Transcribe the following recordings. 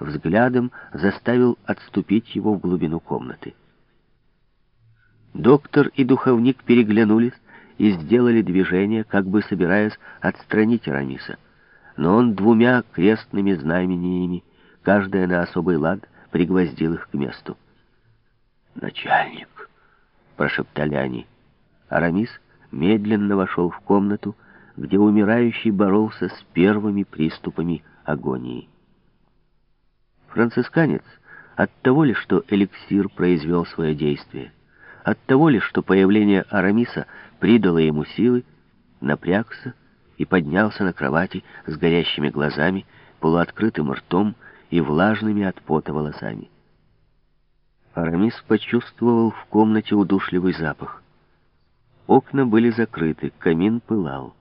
взглядом заставил отступить его в глубину комнаты. Доктор и духовник переглянулись и сделали движение, как бы собираясь отстранить Арамиса. Но он двумя крестными знамениями, каждая на особый лад, пригвоздил их к месту. «Начальник!» — прошептали они. Арамис медленно вошел в комнату, где умирающий боролся с первыми приступами агонии. Францисканец от того ли, что эликсир произвел свое действие, от того ли, что появление Арамиса придало ему силы, напрягся и поднялся на кровати с горящими глазами, полуоткрытым ртом и влажными от пота волосами. Арамис почувствовал в комнате удушливый запах. Окна были закрыты, камин пылал.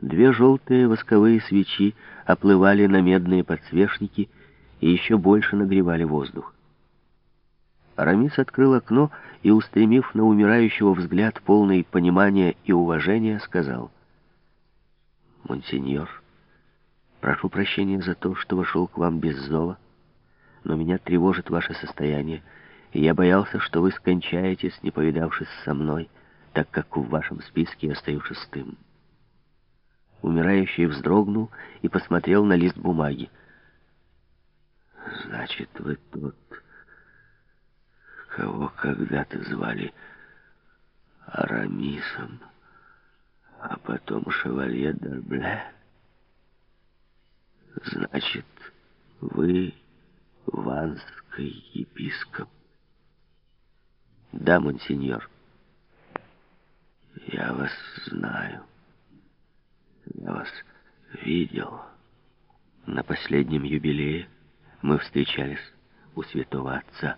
Две желтые восковые свечи оплывали на медные подсвечники и еще больше нагревали воздух. Арамис открыл окно и, устремив на умирающего взгляд полный понимания и уважения, сказал, «Монсеньор, прошу прощения за то, что вошел к вам без зова но меня тревожит ваше состояние, и я боялся, что вы скончаетесь, не повидавшись со мной, так как в вашем списке я стою шестым». Умирающий вздрогнул и посмотрел на лист бумаги. «Значит, вы тот, кого когда-то звали Арамисом, а потом Шевалье Д'Арбле? Значит, вы ванский епископ. Да, монсеньор. Я вас знаю. Я вас видел. На последнем юбилее мы встречались у святого отца.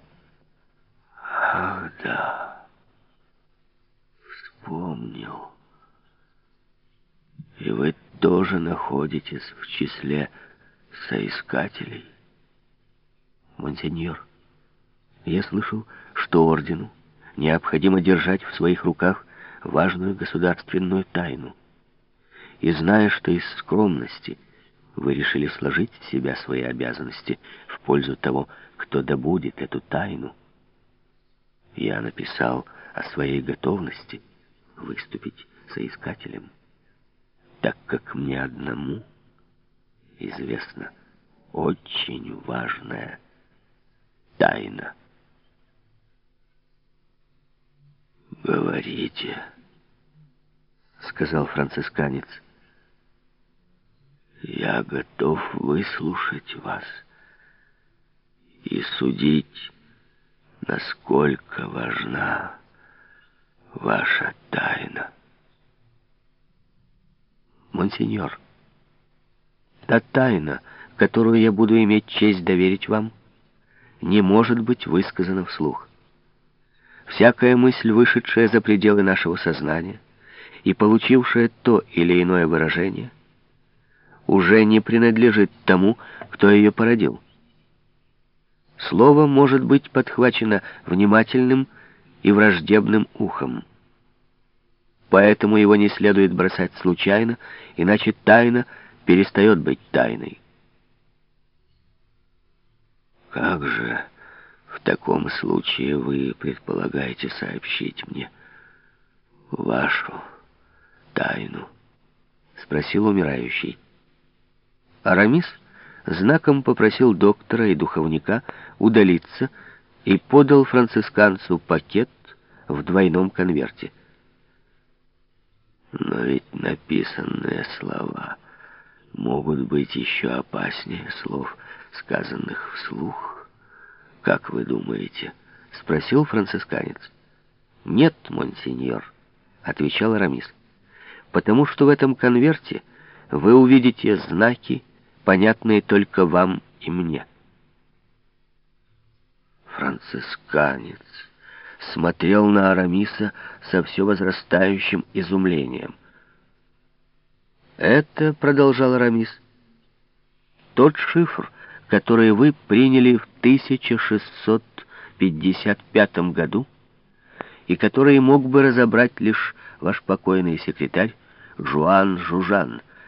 Ах, да. Вспомнил. И вы тоже находитесь в числе соискателей монсеньор. Я слышал, что ордену необходимо держать в своих руках важную государственную тайну. И зная, что из скромности вы решили сложить с себя свои обязанности в пользу того, кто добудет эту тайну, я написал о своей готовности выступить соискателем, так как мне одному известно очень важное тайна. «Говорите», — сказал францисканец. «Я готов выслушать вас и судить, насколько важна ваша тайна». «Монсеньор, та тайна, которую я буду иметь честь доверить вам, — не может быть высказано вслух. Всякая мысль, вышедшая за пределы нашего сознания и получившая то или иное выражение, уже не принадлежит тому, кто ее породил. Слово может быть подхвачено внимательным и враждебным ухом. Поэтому его не следует бросать случайно, иначе тайна перестает быть тайной. Как же в таком случае вы предполагаете сообщить мне вашу тайну? Спросил умирающий. Арамис знаком попросил доктора и духовника удалиться и подал францисканцу пакет в двойном конверте. Но ведь написанные слова могут быть еще опаснее слов, сказанных вслух. Как вы думаете? Спросил францисканец. Нет, монсеньор, отвечал Арамис. Потому что в этом конверте вы увидите знаки, понятные только вам и мне. Францисканец смотрел на Арамиса со все возрастающим изумлением. «Это, — продолжал Арамис, — тот шифр, которые вы приняли в 1655 году и которые мог бы разобрать лишь ваш покойный секретарь Жуан Жужан.